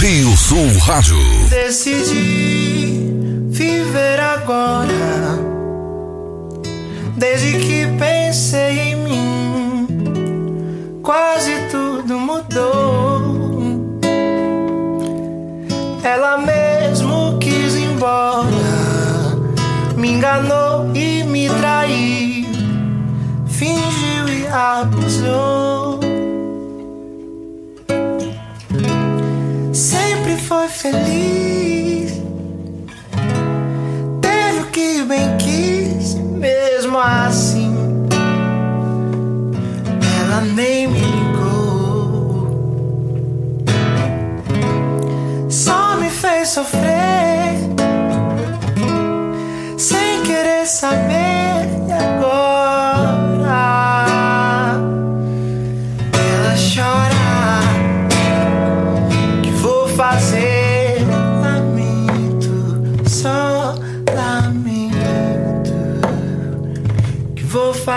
Rio Sul Rádio. Decidi viver agora. Desde que pensei em mim, quase tudo mudou. Ela mesmo quis ir embora, me enganou e me traiu, fingiu e abusou. Foi feliz, teve o que bem quis, mesmo assim. Ela nem me ligou, só me fez sofrer, sem querer saber.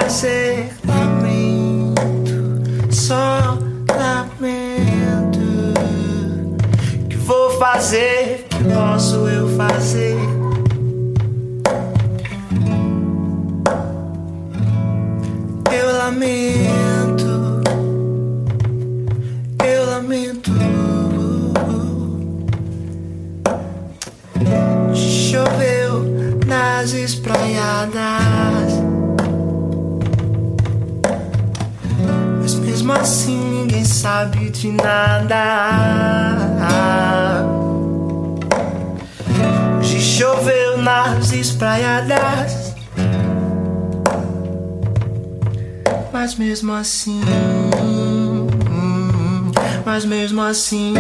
Fazer lamento, só lamento que vou fazer, que posso eu fazer? Eu lamento, eu lamento. Choveu nas espraiadas, mesmo assim ninguém sabe de nada. Hoje choveu nas espraiadas, mas mesmo assim, mas mesmo assim.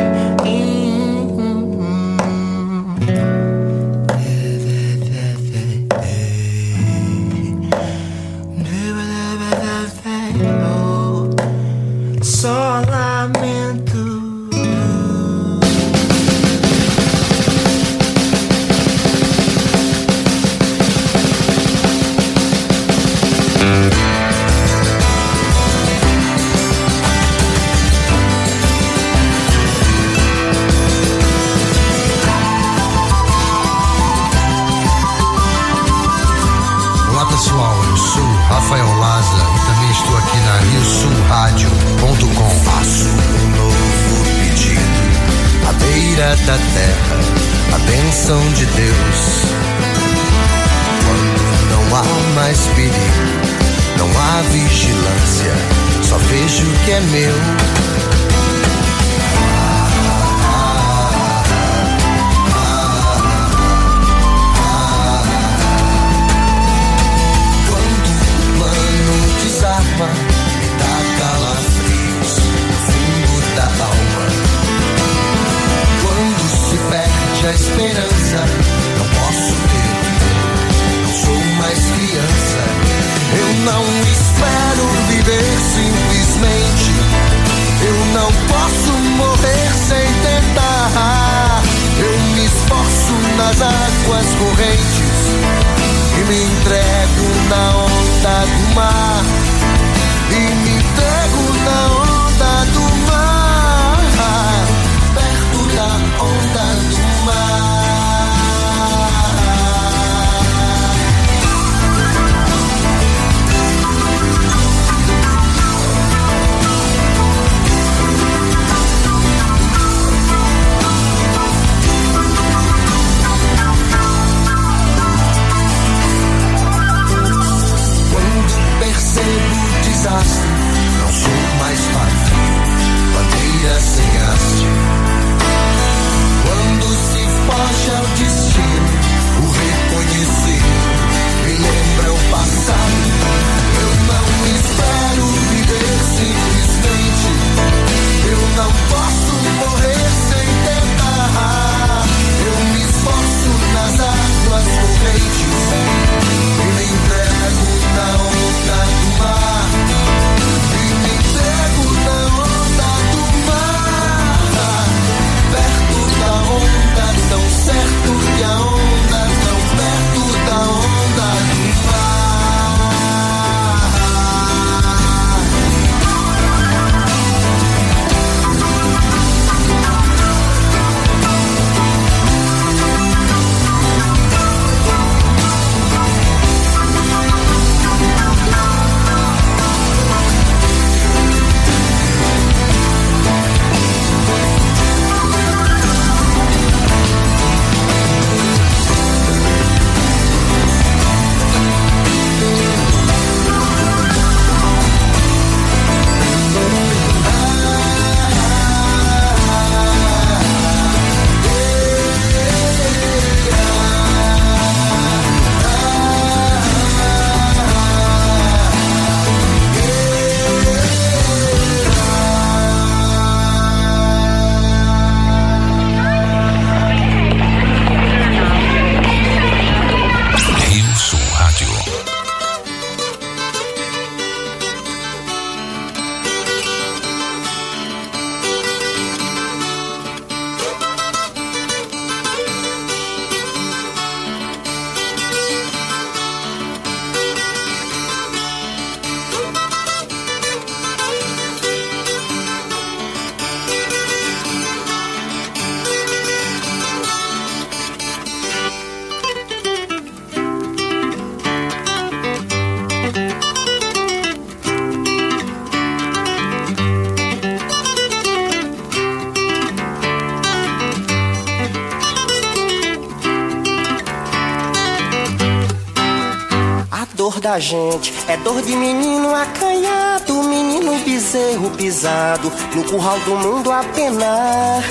Gente é dor de menino acanhado, menino bezerro pisado, no curral do mundo a penar.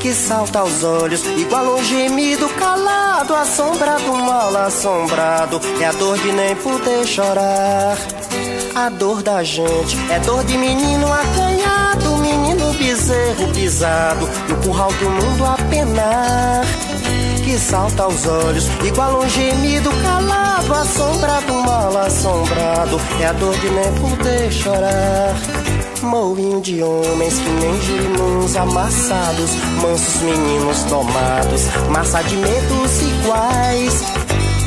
Que salta aos olhos, igual um gemido calado, assombrado, mal assombrado. É a dor de nem poder chorar. A dor da gente é dor de menino acanhado, menino bezerro pisado, no curral do mundo a penar que salta aos olhos, igual um gemido calado, assombrado, mal assombrado. É a dor de nem poder chorar. Moinho de homens que nem girimuns amassados, mansos meninos tomados, massa de medos iguais.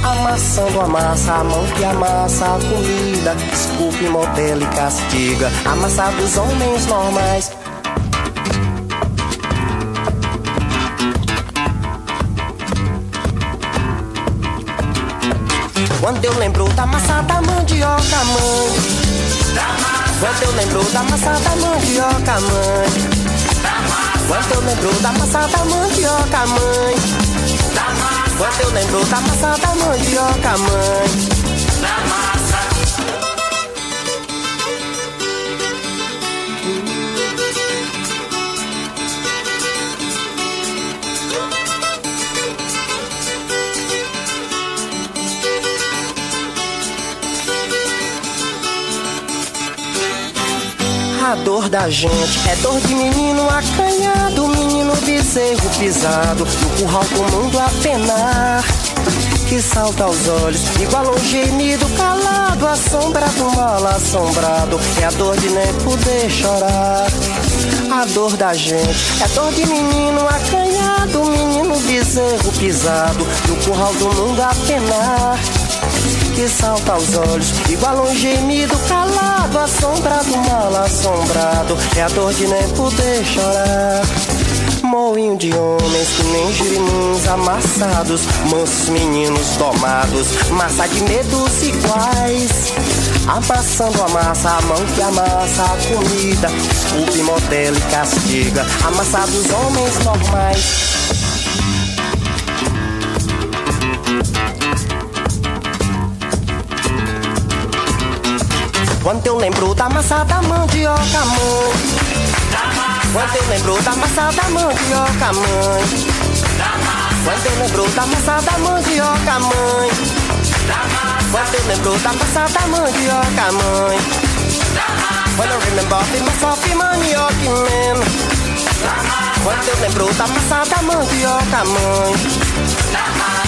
Amassando a massa, a mão que amassa a comida, esculpe, modela e castiga. Amassados homens normais, Quando eu lembro da massa da mandioca, mãe. Quando eu lembro da massa da mandioca, mãe. Quando eu lembro da massa da mandioca, mãe. Quando eu lembro da massa da mandioca, mãe. A dor da gente é dor de menino acanhado, menino bezerro pisado, no curral do mundo a penar. Que salta aos olhos, igual um gemido calado, assombrado, mal assombrado. É a dor de nem poder chorar. A dor da gente é dor de menino acanhado, menino bezerro pisado, no curral do mundo a penar que salta aos olhos, igual um gemido calado, assombrado, mal assombrado. É a dor de nem poder chorar. Moinho de homens que nem girimuns amassados, mansos meninos tomados, massa de medos iguais. Amassando a massa, a mão que amassa a comida, o e castiga, amassados homens normais. Quando eu lembro da massa da mandioca, mãe. Quando eu lembro da massa da mandioca, mãe. Quando eu lembro da massa da mandioca, mãe. Quando eu lembro da massa da mandioca, mãe. When I remember the myself manioc, man. Quando eu lembro da massa da mandioca, mãe.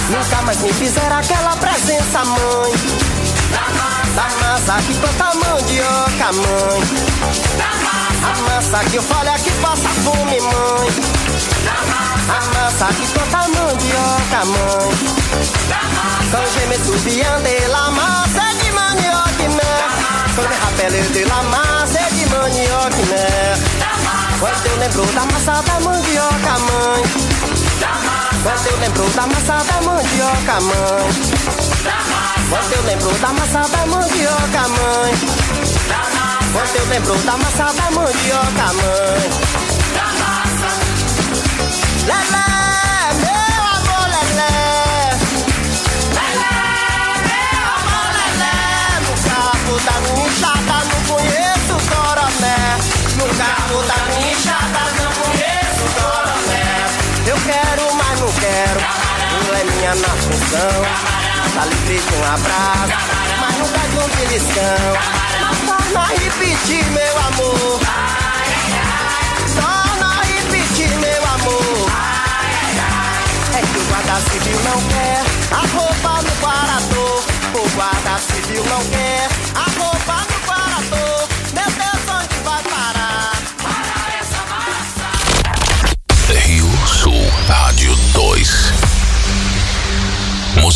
Nunca mais me fizeram aquela presença, mãe. Da massa que planta mandioca, mãe. A massa que eu falo é que passa fome, mãe. A massa que planta mandioca, mãe. Je me souviens de la massa de manioc, né? Quand me rappelle de la massa de manioc, né? Quando eu lembro da massa da mandioca, mãe. Quando eu lembro da massa da mandioca, mãe. Quando eu lembro da massa da mandioca, mãe. Quando eu lembro da massa da mandioca, mãe. Lelé, meu amor, lelé. Lelé, meu amor, lelé. No carro da enxada não conheço coroné. No carro da enxada não conheço coroné. Eu quero, mas não quero. Não é minha na função. De um abraço, mas nunca de um beliscão. Mas torna a repetir, meu amor. Torna a repetir, meu amor. É que o guarda civil não quer a roupa no guarador. O guarda civil não quer a roupa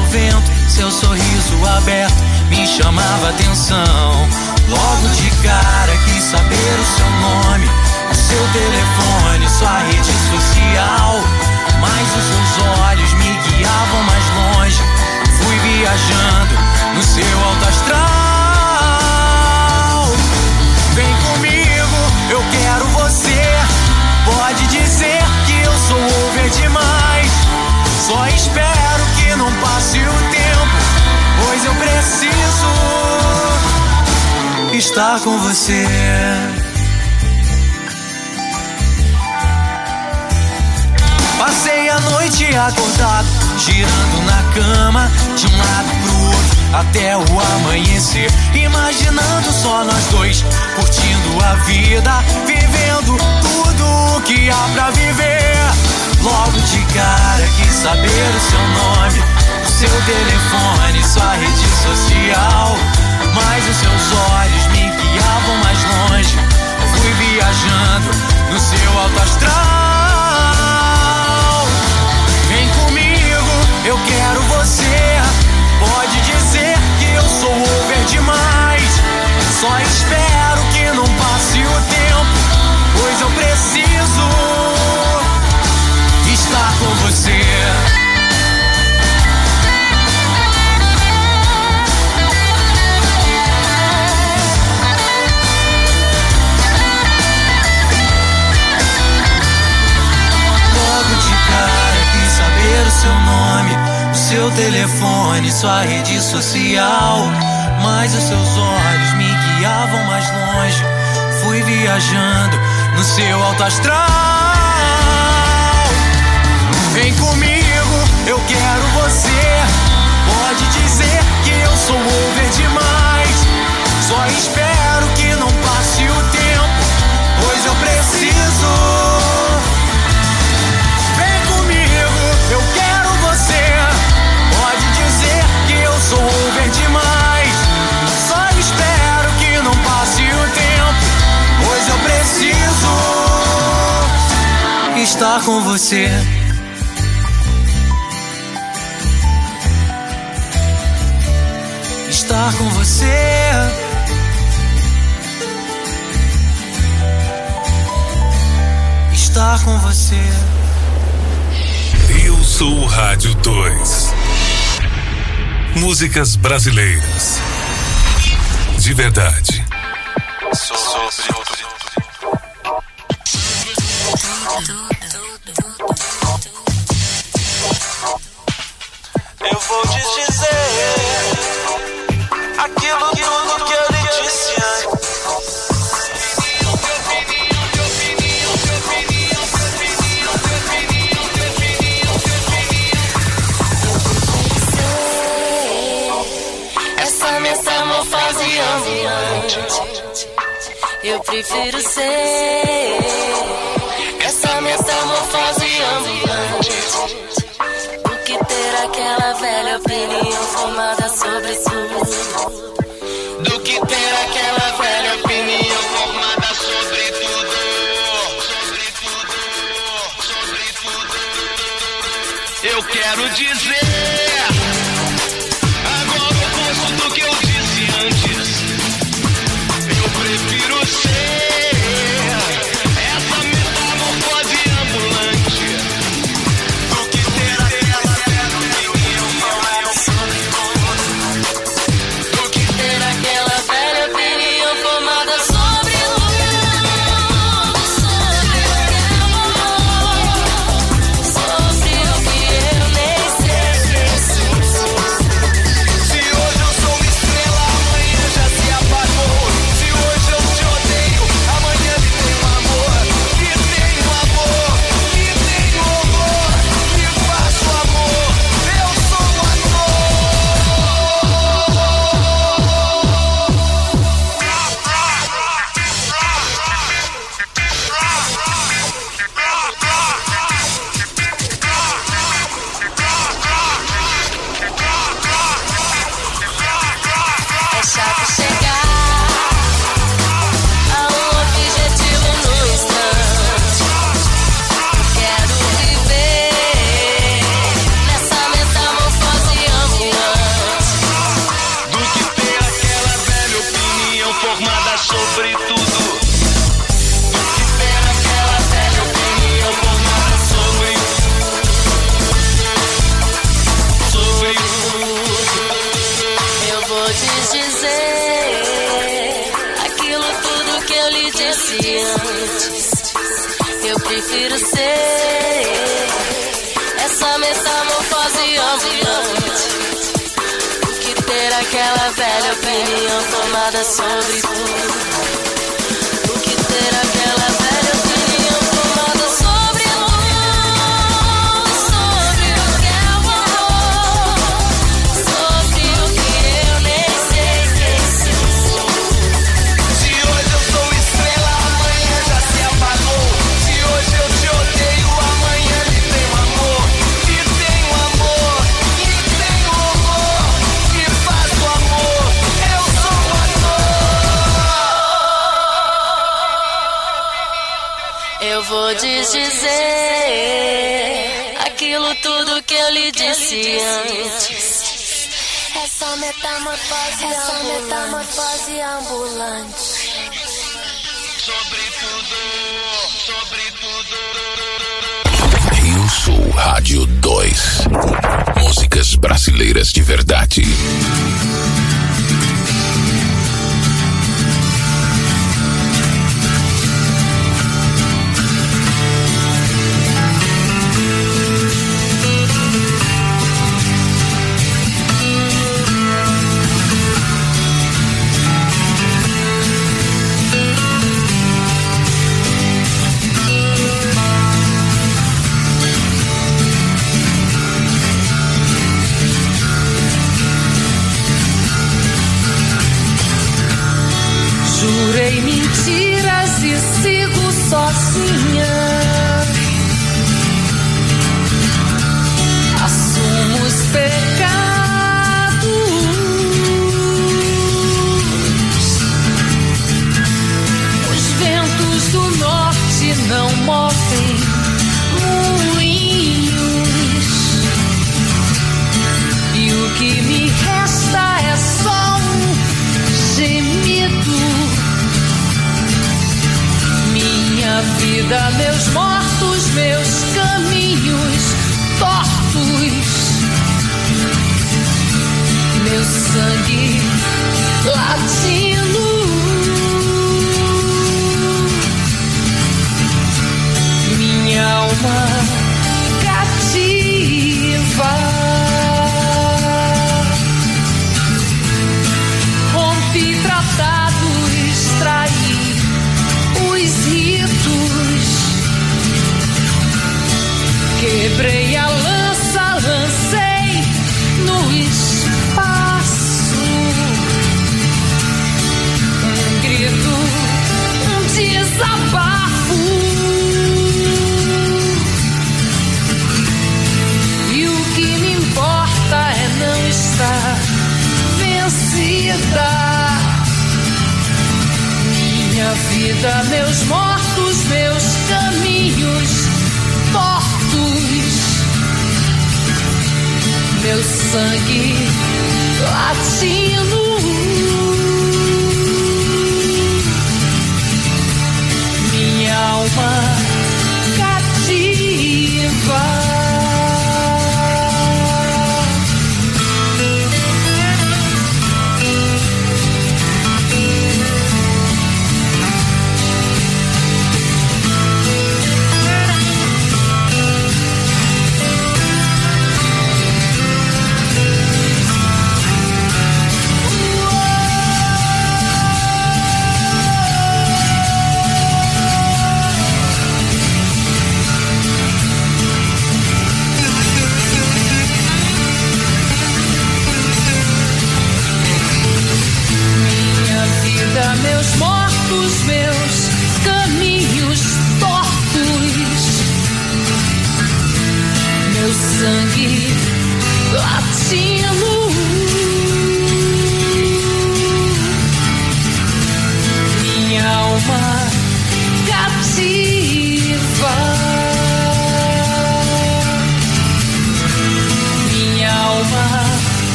Ao vento, seu sorriso aberto me chamava atenção. Logo de cara quis saber o seu nome, o seu telefone, sua rede social. Mas os seus olhos me guiavam mais longe. Fui viajando no seu alto astral. Eu quero você. Pode dizer que eu sou over demais. Só espero que não passe o tempo, pois eu preciso estar com você. Passei a noite acordado, girando na cama, de um lado pro outro até o amanhecer. Imaginando só nós dois, curtindo a vida, vivendo tudo o que há pra viver. Logo de cara quis saber o seu nome, o seu telefone, sua rede social. Mas os seus olhos me guiavam mais longe. Fui viajando no seu alto astral. Vem comigo, eu quero você. Pode dizer que eu sou over demais. Só espero que não passe o tempo, pois eu preciso estar com você. Logo de cara quis saber o seu nome seu telefone, sua rede social. Mas os seus olhos me guiavam mais longe. Fui viajando no seu alto astral. Vem comigo, eu quero você. Pode dizer que eu sou over demais. Só espero que não passe o tempo, pois eu preciso. Vem comigo, eu quero você sou over demais. Só espero que não passe o tempo, pois eu preciso estar com você. Estar com você. Estar com você. Rio Sul Rádio 2. Músicas brasileiras. De verdade.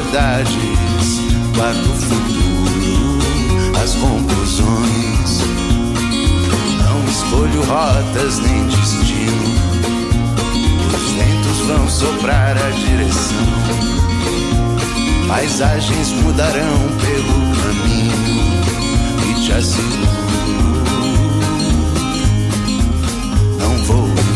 Verdades, guarda o futuro, as conclusões. Não escolho rotas nem destino, os ventos vão soprar a direção. Paisagens mudarão pelo caminho e te asseguro Músicas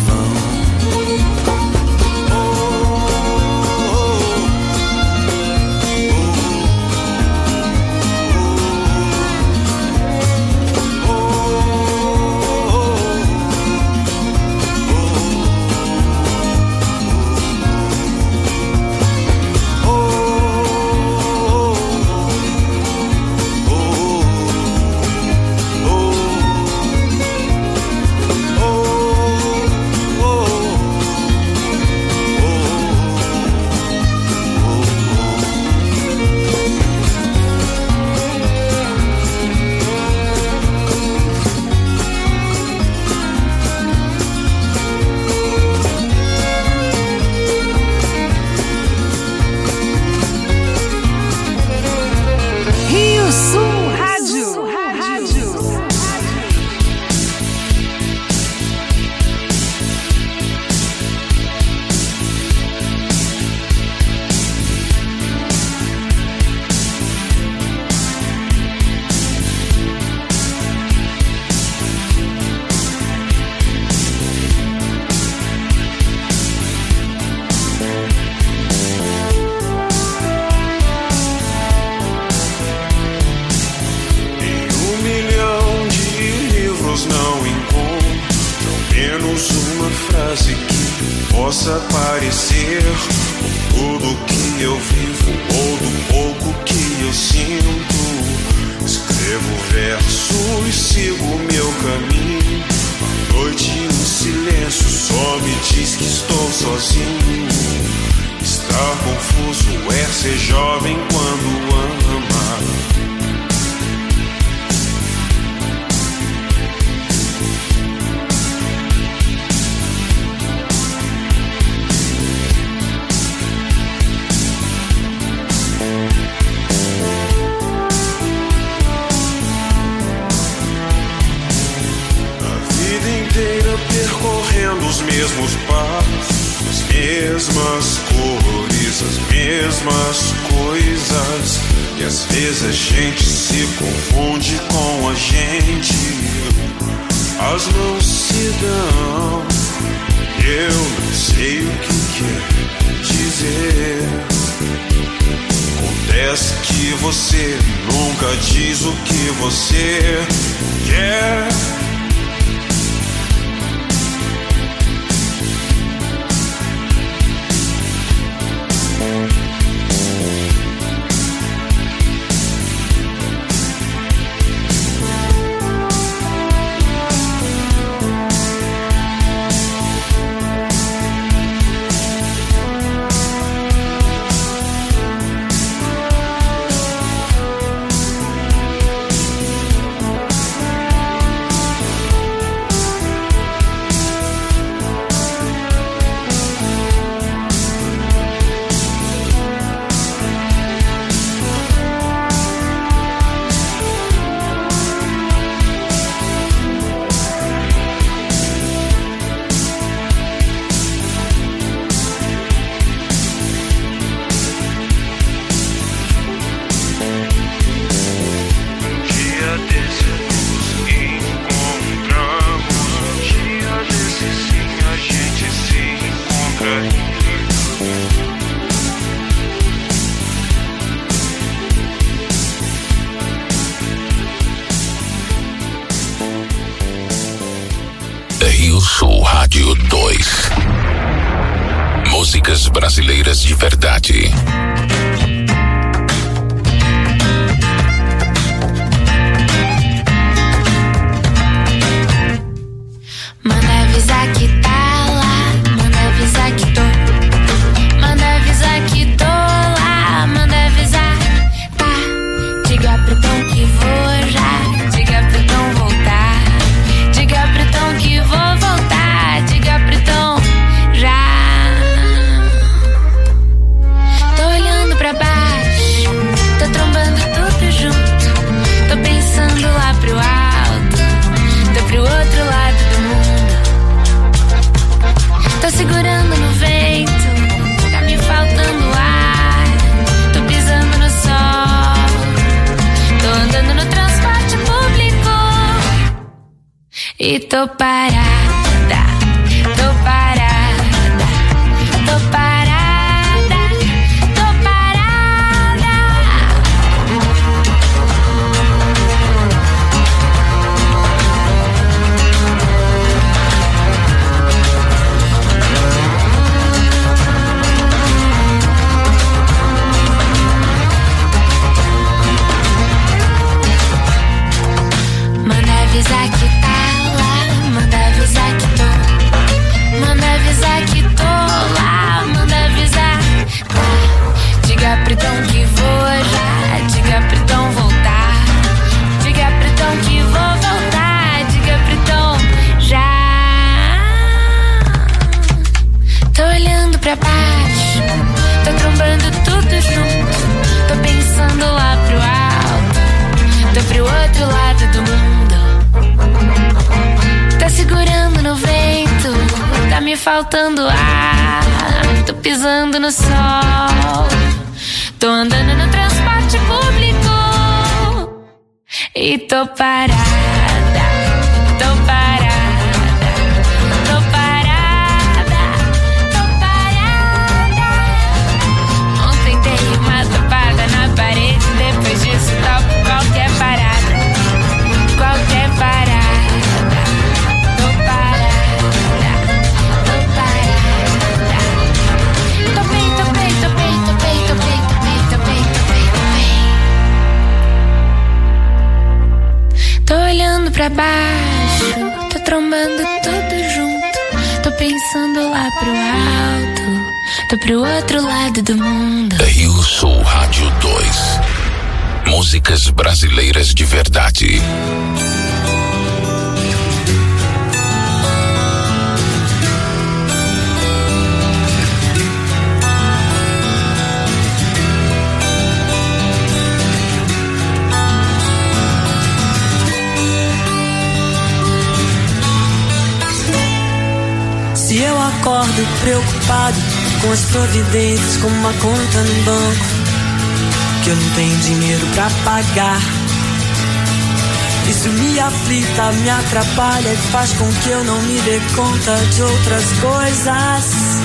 Isso me aflita, me atrapalha e faz com que eu não me dê conta de outras coisas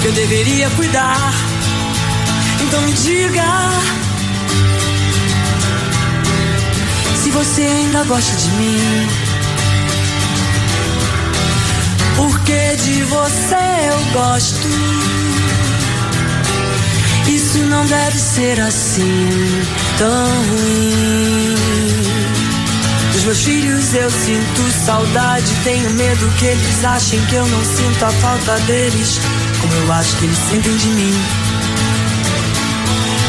que eu deveria cuidar. Então me diga se você ainda gosta de mim. Porque de você eu gosto. Isso não deve ser assim tão ruim. Dos meus filhos eu sinto saudade. Tenho medo que eles achem que eu não sinto a falta deles. Como eu acho que eles sentem de mim.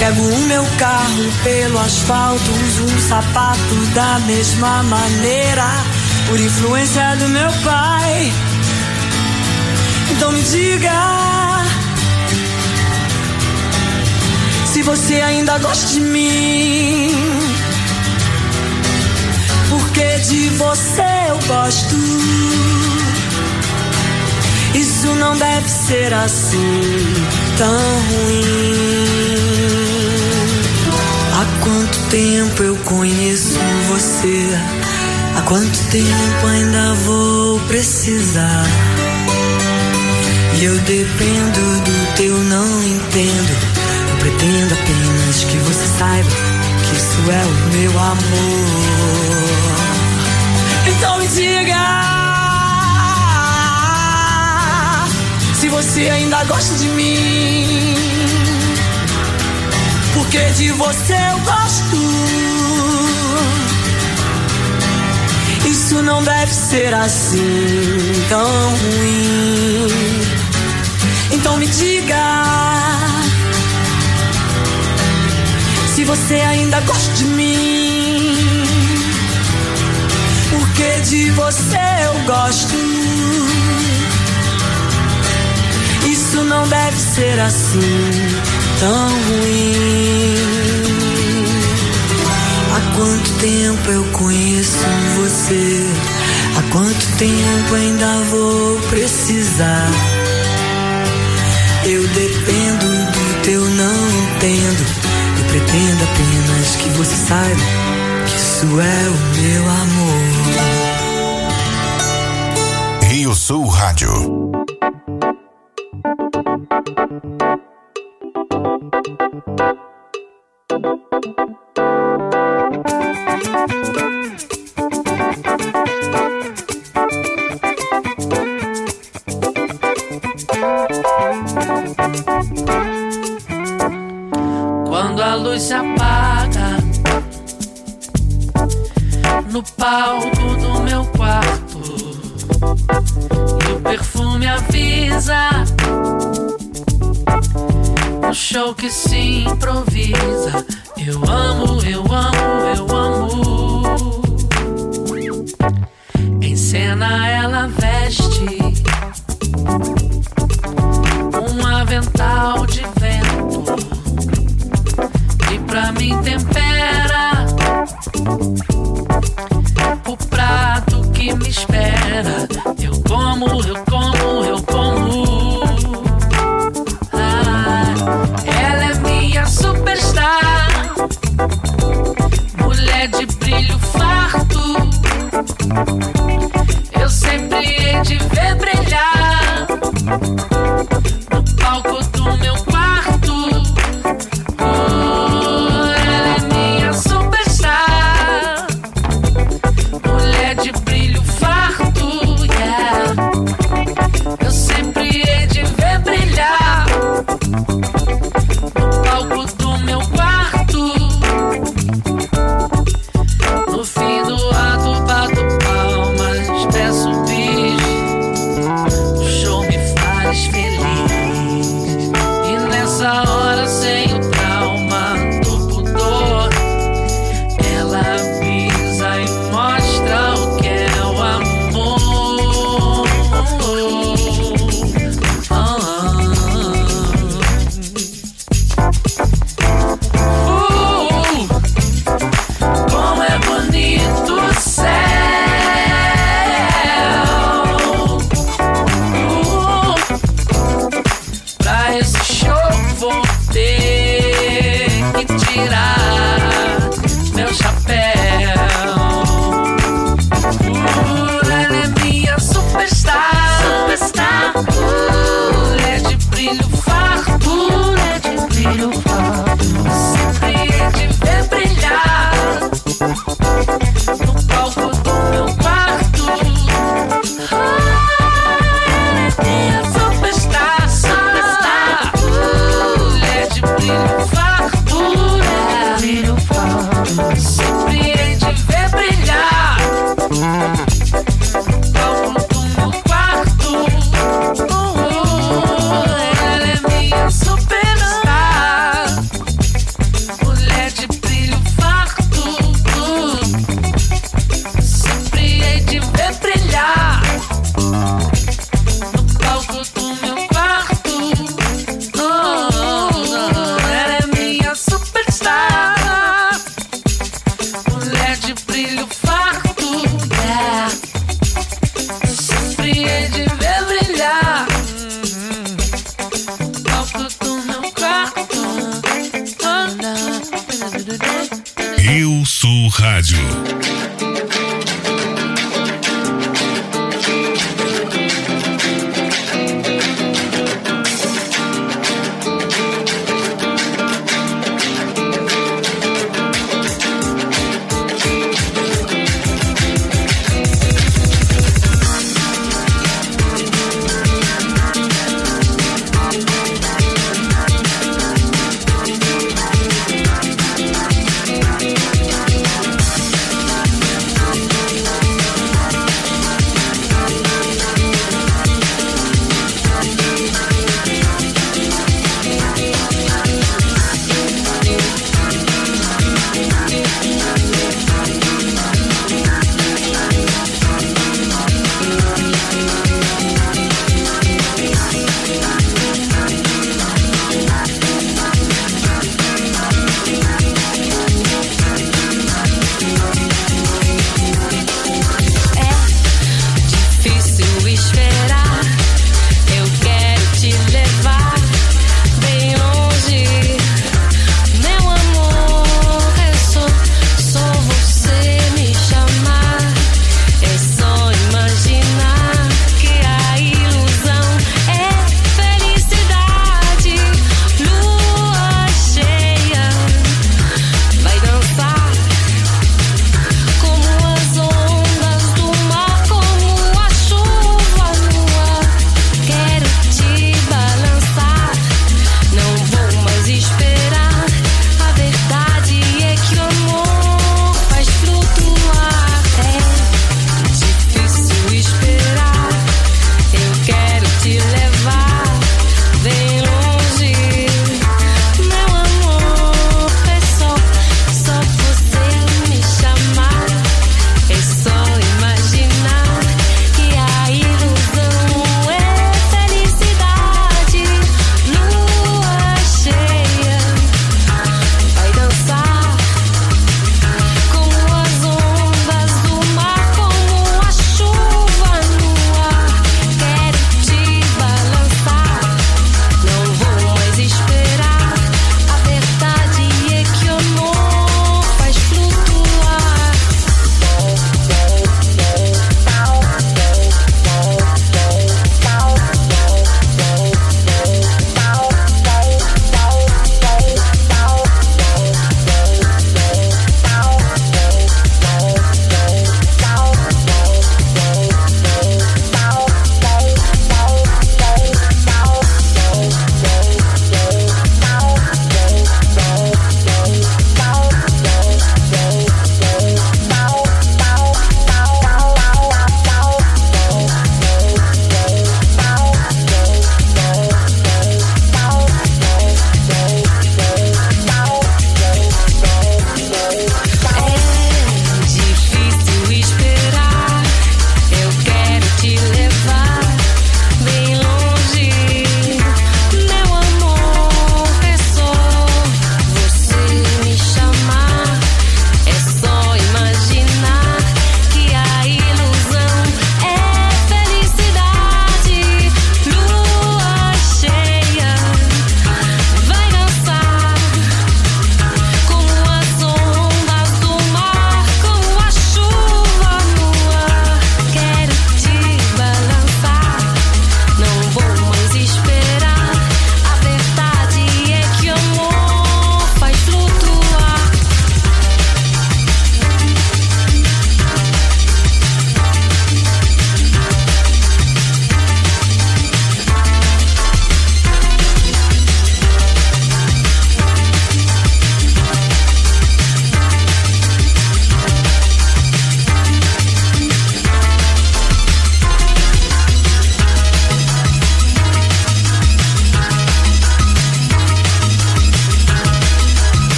Pego o meu carro pelo asfalto, uso um sapato da mesma maneira. Por influência do meu pai. Então me diga se você ainda gosta de mim. Porque de você eu gosto. Isso não deve ser assim tão ruim. Há quanto tempo eu conheço você? Há quanto tempo ainda vou precisar? E eu dependo do teu não entendo. Eu pretendo apenas que você saiba que isso é o meu amor. Então me diga se você ainda gosta de mim. Porque de você eu gosto. Isso não deve ser assim tão ruim. Então me diga se você ainda gosta de mim porque de você eu gosto. Isso não deve ser assim, tão ruim. Há quanto tempo eu conheço você? Há quanto tempo ainda vou precisar? Eu dependo do teu não entendo. Eu pretendo apenas que você saiba que isso é o meu amor. Sul Rádio.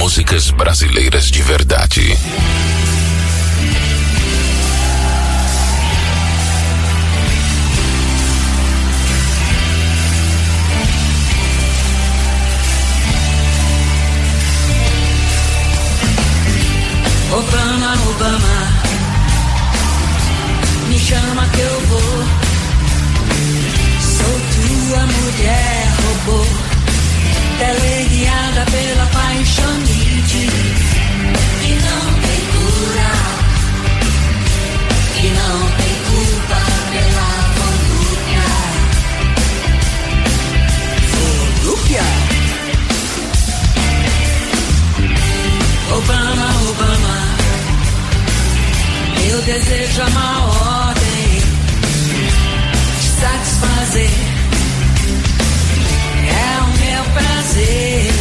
músicas brasileiras de verdade. Obama, Obama, me chama que eu vou. Sou tua mulher, robô. Ela é guiada pela paixão paixonite que não tem cura. E não tem culpa pela volúpia. Volúpia? Obama, Obama, eu desejo é uma ordem. De satisfazer. prazer.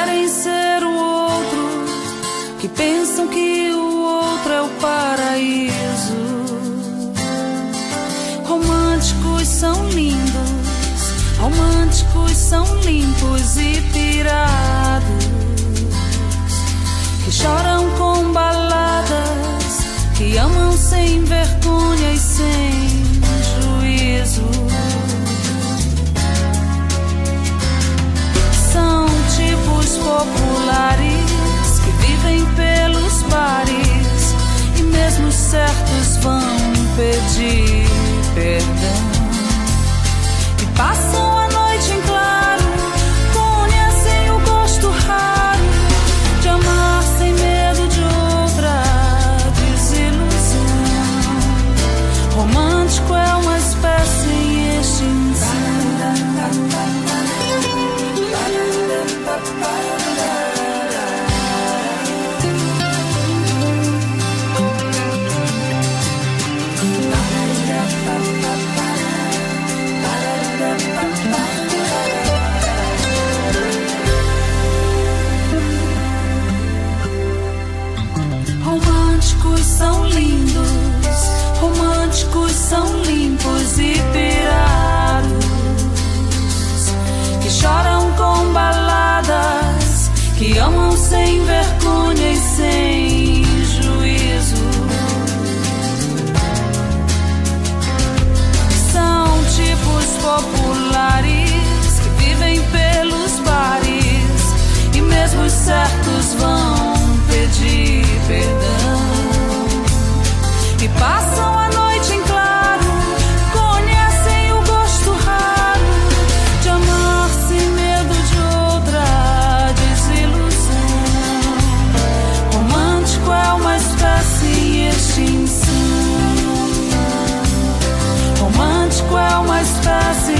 querem ser o outro, que pensam que o outro é o paraíso. Românticos são lindos, românticos são limpos e pirados, que choram com baladas, que amam sem vergonha e sem juízo. populares que vivem pelos bares e mesmo certos vão pedir perdão. E passam que amam sem vergonha e sem juízo. São tipos populares que vivem pelos bares e mesmo os certos vão pedir perdão e passam a é uma espécie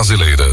Músicas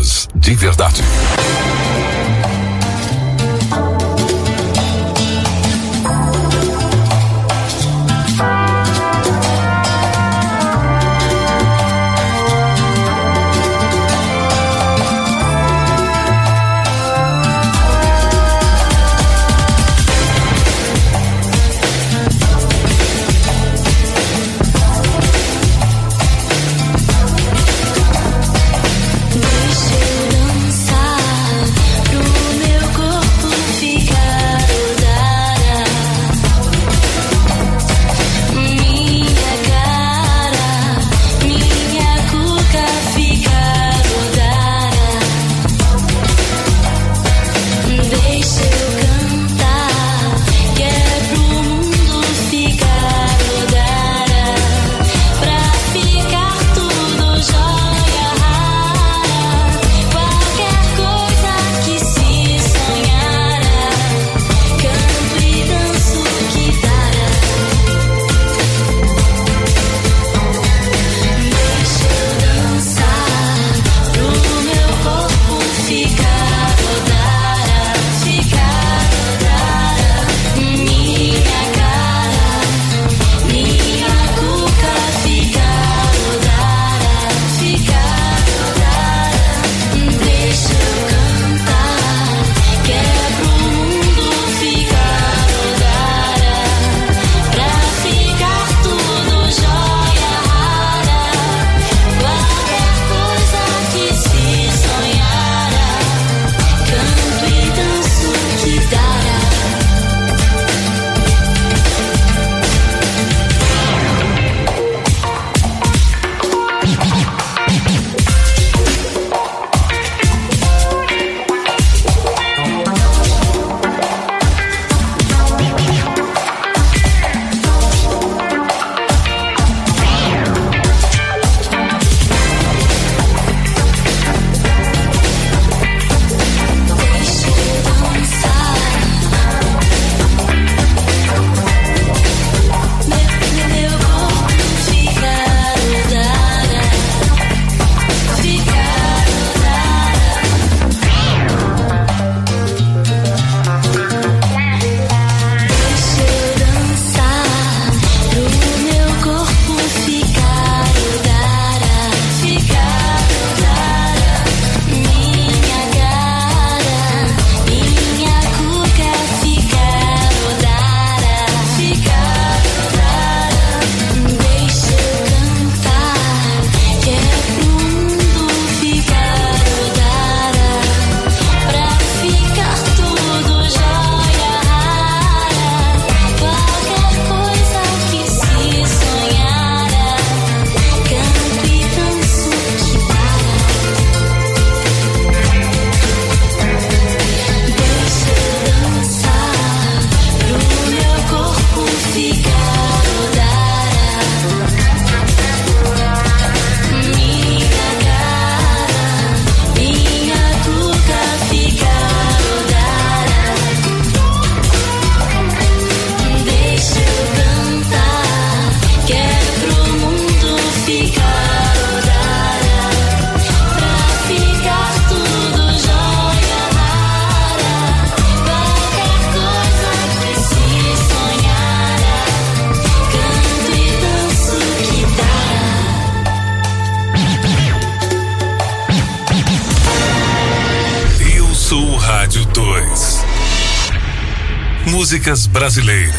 Músicas brasileiras.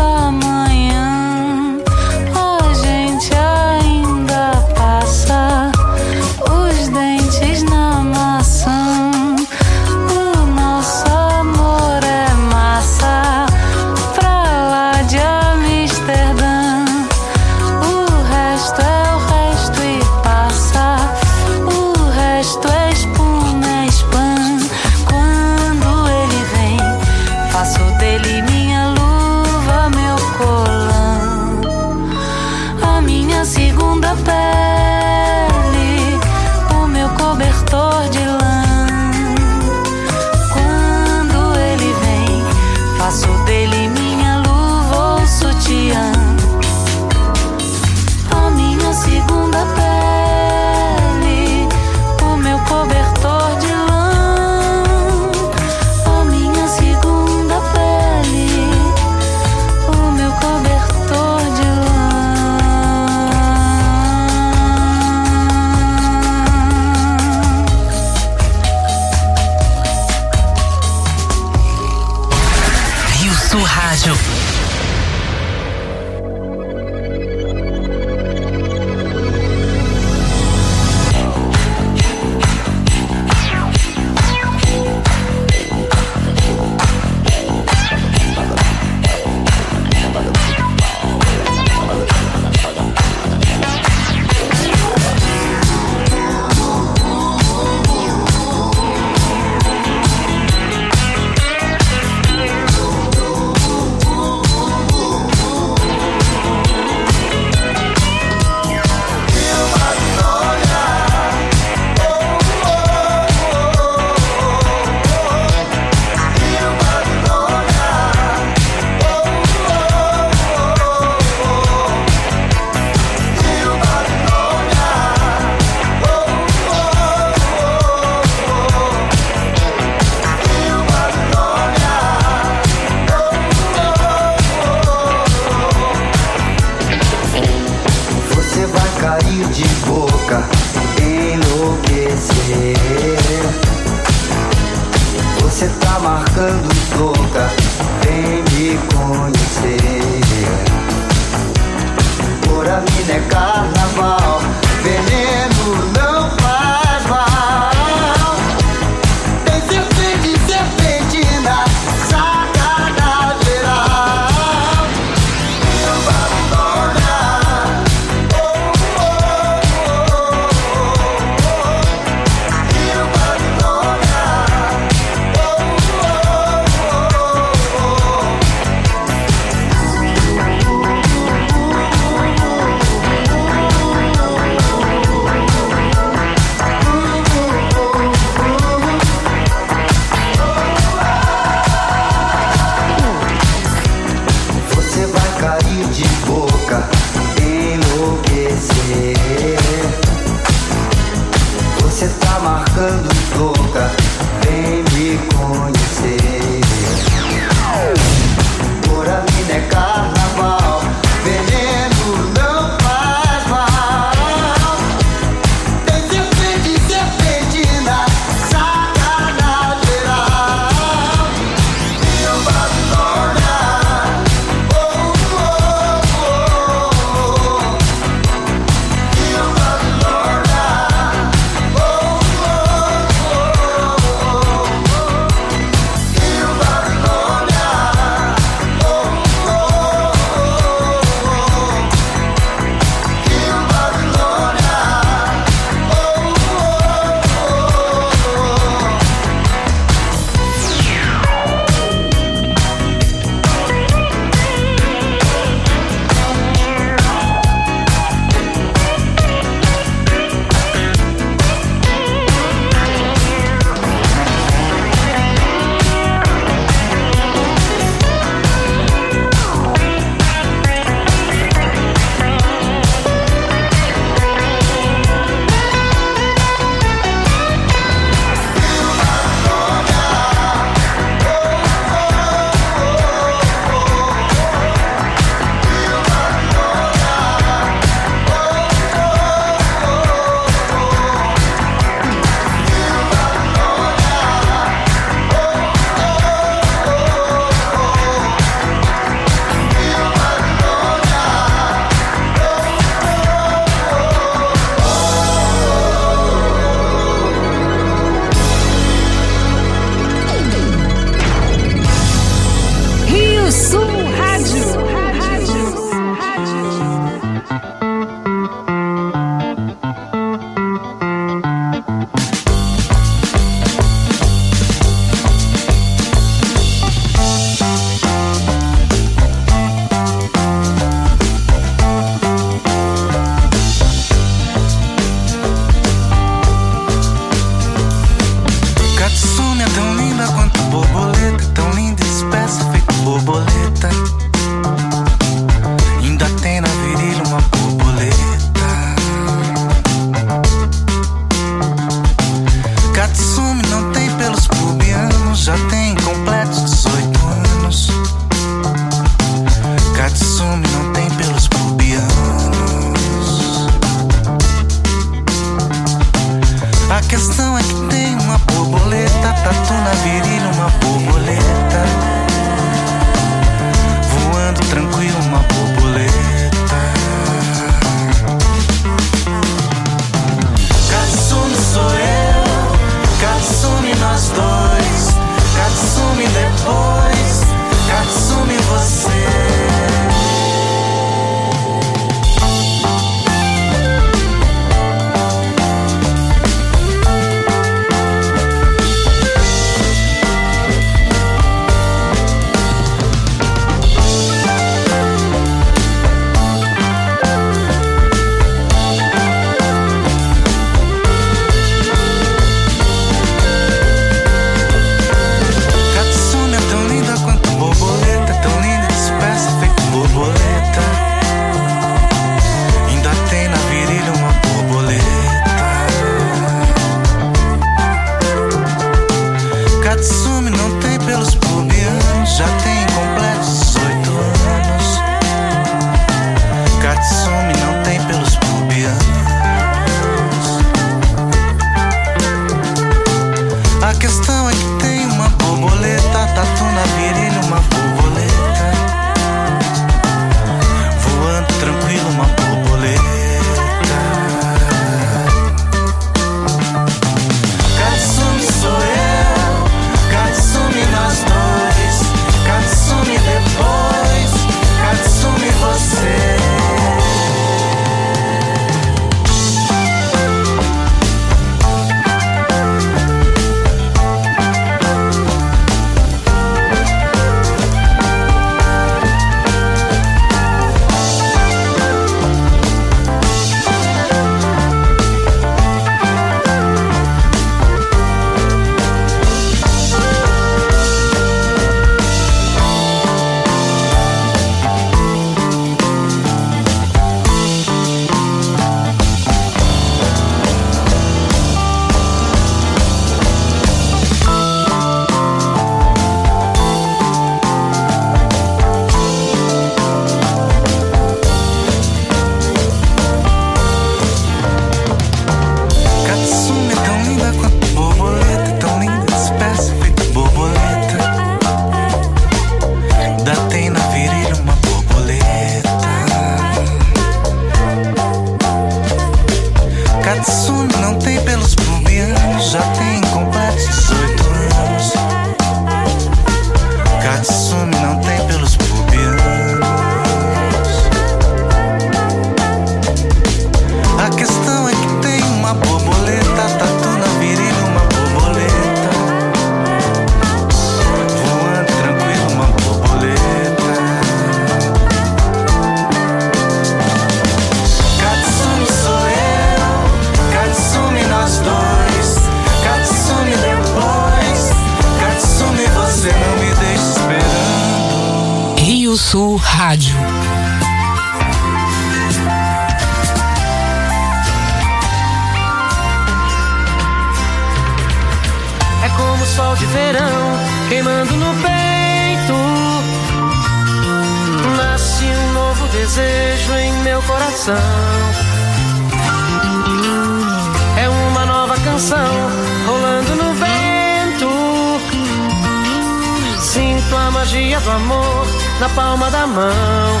tua a magia do amor na palma da mão.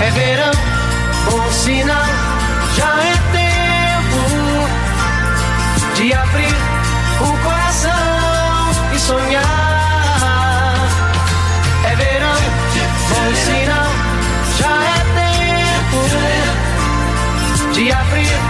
É verão, bom sinal, já é tempo de abrir o coração e sonhar. É verão, bom sinal, já é tempo de abrir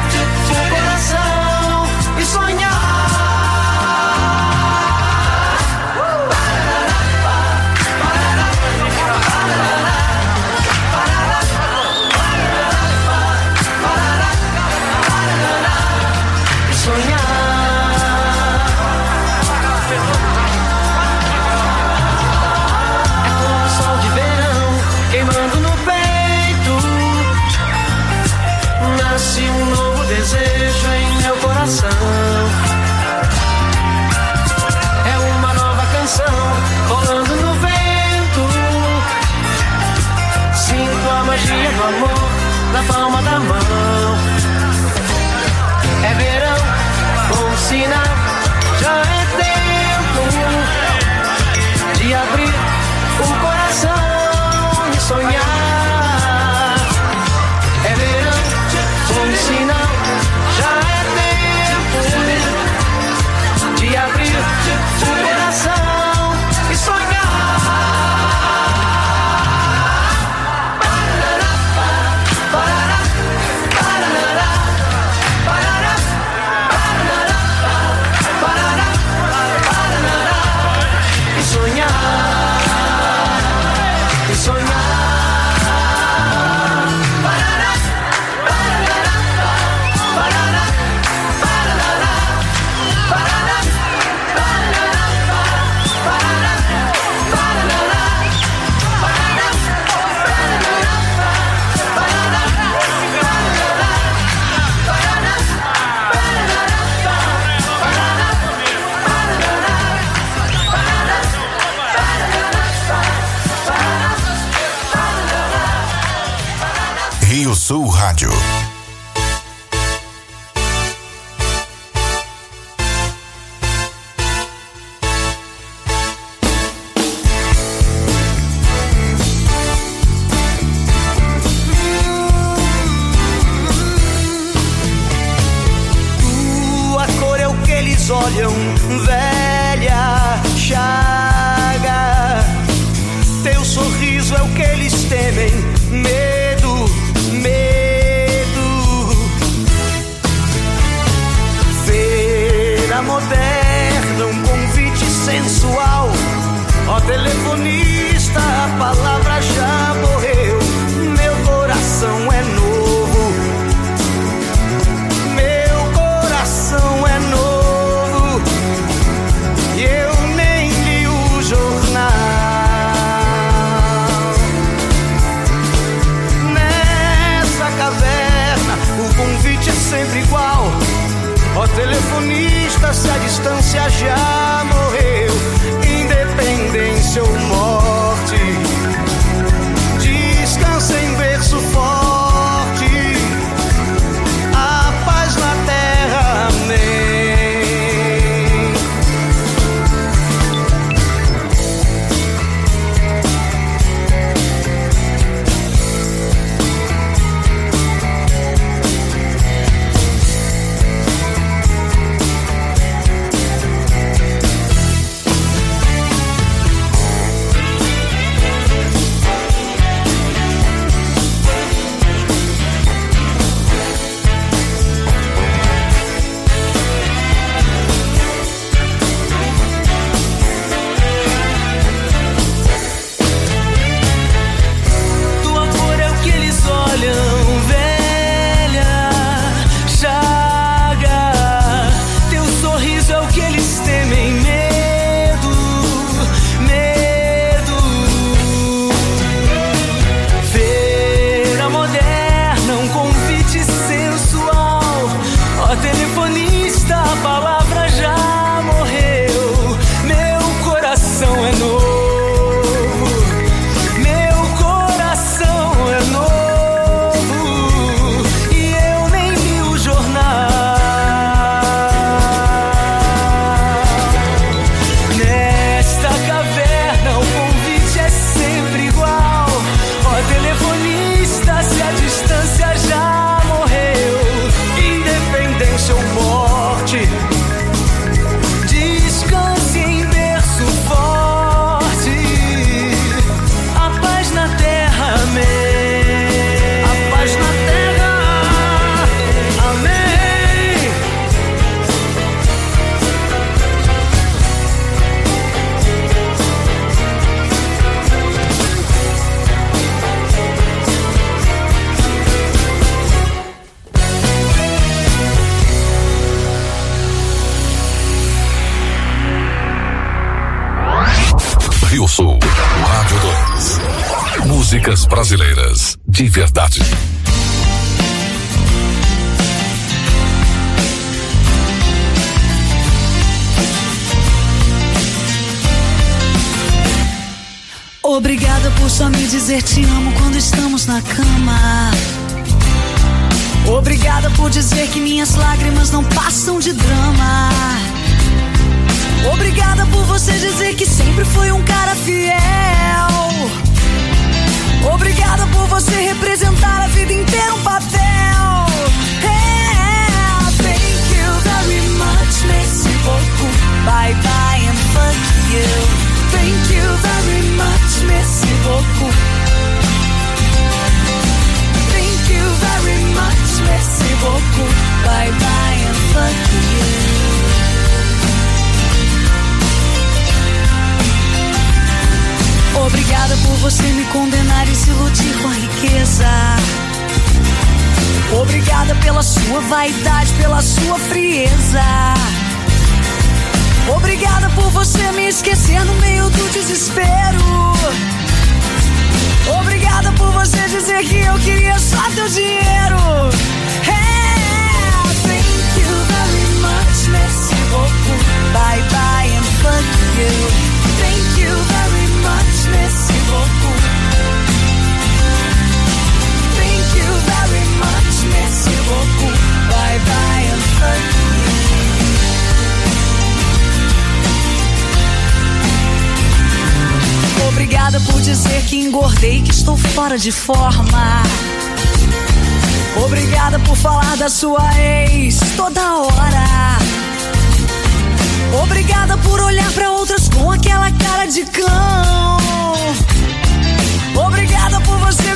rádio.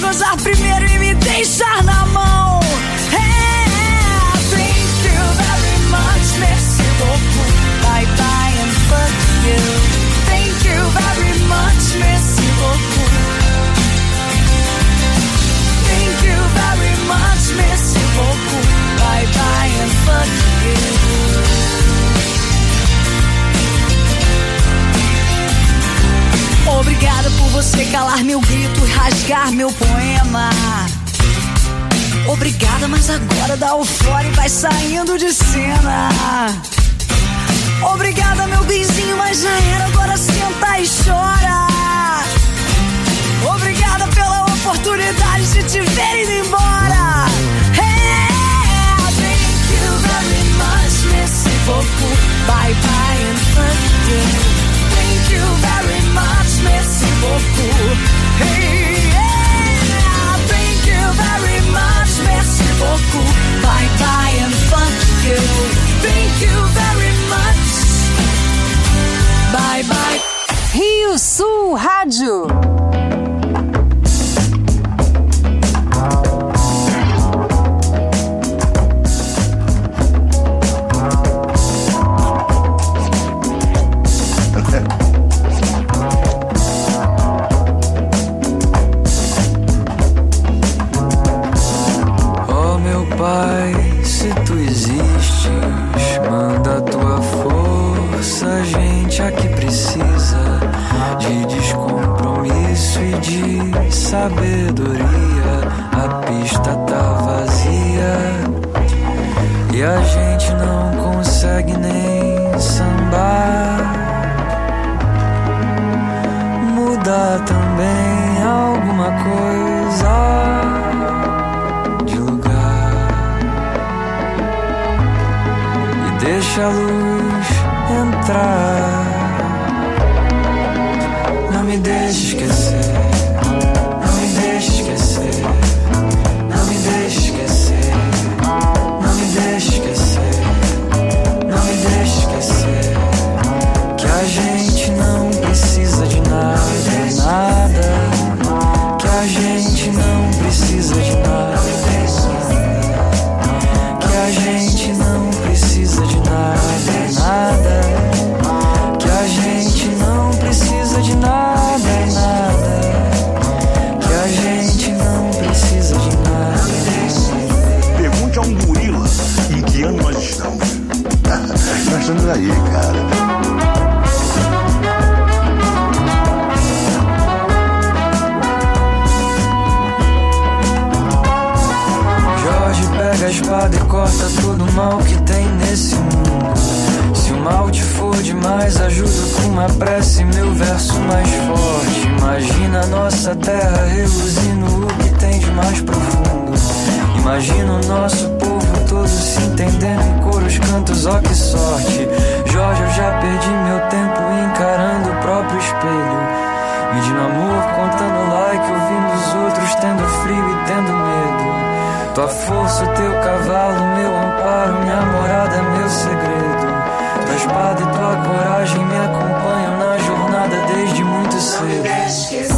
Gozar primeiro e me deixar você calar meu grito e rasgar meu poema. Obrigada, mas agora dá o fora e vai saindo de cena. Obrigada, meu benzinho, mas já era, agora senta e chora. Obrigada pela oportunidade de te ver indo embora. É, thank you very much. Bye bye and fuck you. Thank you very much, merci beaucoup. Hey, yeah, thank you very much, merci beaucoup. Bye bye and fuck you. Thank you very much. Bye bye. Rio Sul Rádio. Pai, se tu existes, manda tua força, a gente aqui precisa de descompromisso e de sabedoria. A pista tá vazia e a gente não consegue nem sambar. Mudar também alguma coisa deixa a luz entrar. Não me deixe esquecer, não me deixe esquecer, não me deixe esquecer, não me deixe esquecer, não me deixe esquecer. Que a gente não precisa de nada, nada, que a gente não precisa de nada, pensando aí, cara? Jorge pega a espada e corta todo o mal que tem nesse mundo. Se o mal te for demais, ajuda com uma prece, meu verso mais forte. Imagina a nossa terra reluzindo o que tem de mais profundo. Imagina o nosso todos se entendendo em coros, cantos, ó oh, que sorte. Jorge, eu já perdi meu tempo encarando o próprio espelho. Medindo amor, contando like, ouvindo os outros, tendo frio e tendo medo. Tua força, teu cavalo, meu amparo, minha morada, meu segredo. Tua espada e tua coragem me acompanham na jornada desde muito cedo.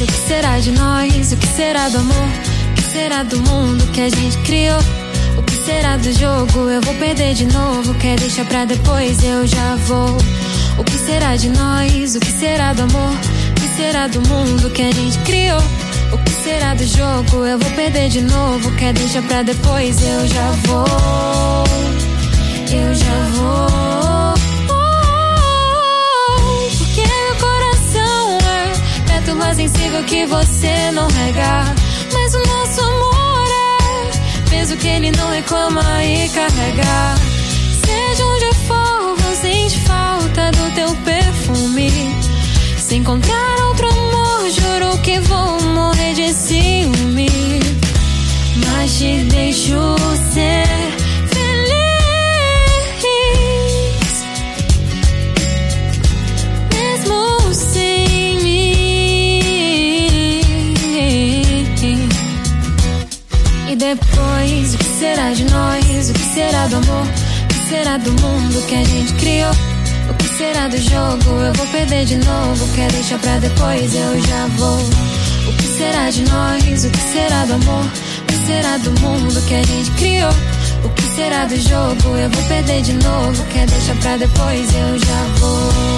O que será de nós? O que será do amor? O que será do mundo que a gente criou? O que será do jogo? Eu vou perder de novo. Quer deixar pra depois? Eu já vou. O que será de nós? O que será do amor? O que será do mundo que a gente criou? O que será do jogo? Eu vou perder de novo. Quer deixar pra depois? Eu já vou. Eu já vou. Pétala sensível que você não rega. Mas o nosso amor é peso que ele não reclama e carrega. Seja onde for, vou sentir falta do teu perfume. Se encontrar outro amor, juro que vou morrer de ciúme. Mas te deixo será do mundo que a gente criou? O que será do jogo? Eu vou perder de novo. Quer deixar pra depois? Eu já vou. O que será de nós? O que será do amor? O que será do mundo que a gente criou? O que será do jogo? Eu vou perder de novo. Quer deixar pra depois? Eu já vou.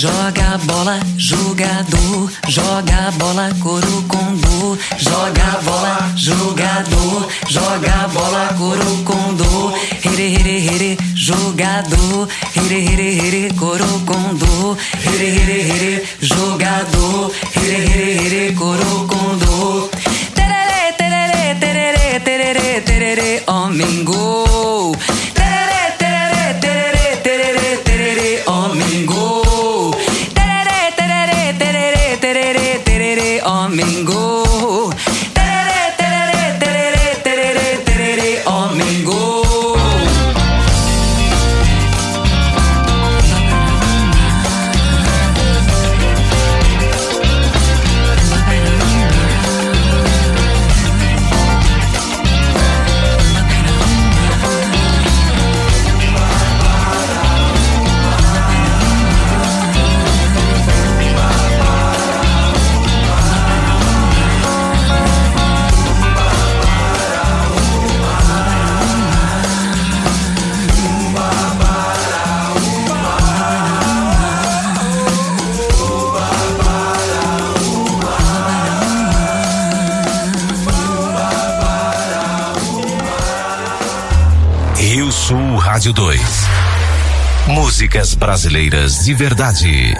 Joga a bola, jogador, joga a bola, corocondo. Joga a bola, jogador, joga a bola, corocondo. condô. Here, here, jogador, here, here, here, coro condô. Here, jogador, here, here, here, coro. Tererê, tererê, tererê, tererê, tererê, homem gol. 2. Músicas brasileiras de verdade.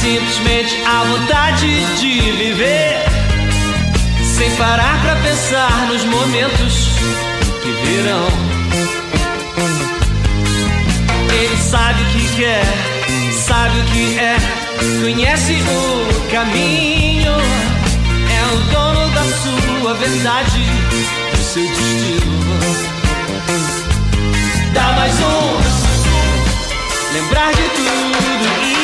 simplesmente a vontade de viver, sem parar pra pensar nos momentos que virão. Ele sabe o que quer, sabe o que é, conhece o caminho, é o dono da sua verdade, do seu destino. Dá mais um, lembrar de tudo isso.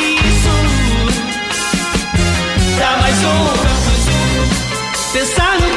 Pensar no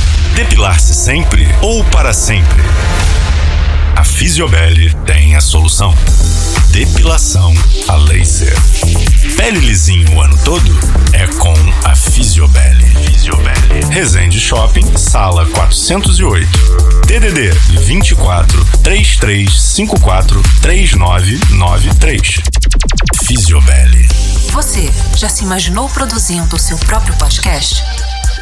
Depilar-se sempre ou para sempre? A Fisiobel tem a solução. Depilação a laser. Pele lisinho o ano todo? É com a Fisiobel. Fisiobel. Resende Shopping, sala 408. DDD 24 3354 3993. Fisiobel. Você já se imaginou produzindo o seu próprio podcast?